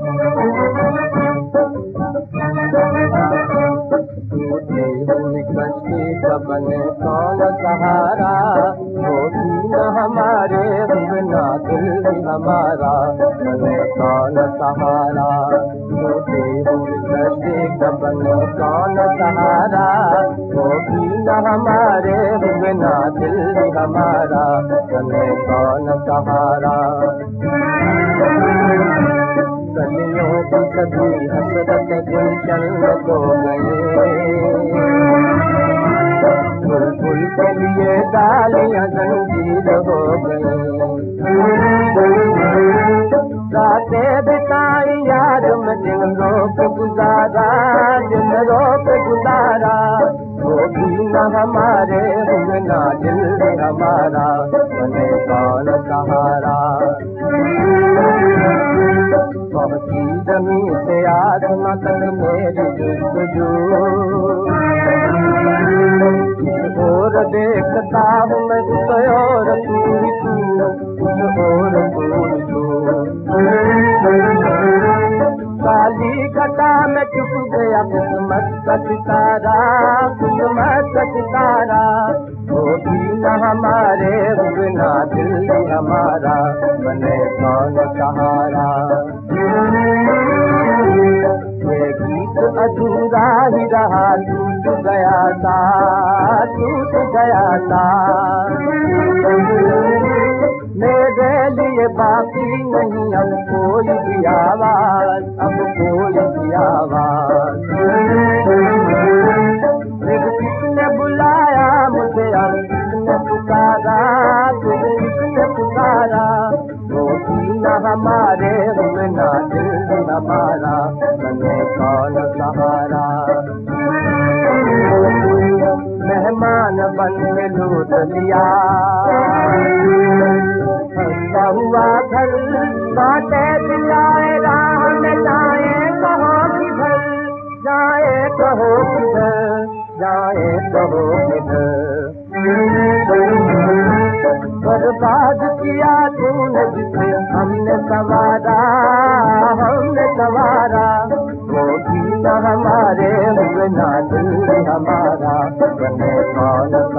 कशन कौन सहारा कोन हमारे रुगा दिली हमारा कौन सहारा केरु कशी कबल कौन सहारा उकीनारे न दिलिवीमारा कौन सहारा रोक गुज़ारा जोक गुज़ारा बि न हमारे न दाराकान सहारा बी ज़मीन ली कुझु मस्त तारा बि हमारे नाहे काल तारा रहा ही रहा टूट गया था टूट गया था मेरे लिए बाकी नहीं अब कोई भी आवाज अब कोई भी आवाज किसने बुलाया मुझे अब किसने पुकारा फिर किसने पुकारा तो ना हमारे हम ना दिल हमारे बन में लूट लिया हुआ घर बाटे दिलाए राह में जाए कहो किधर जाए कहो किधर जाए कहो किधर बर्बाद किया तूने जिसे हमने सवारा हमने सवारा वो भी तो हमारे हुए ना दिल हमारा बने कौन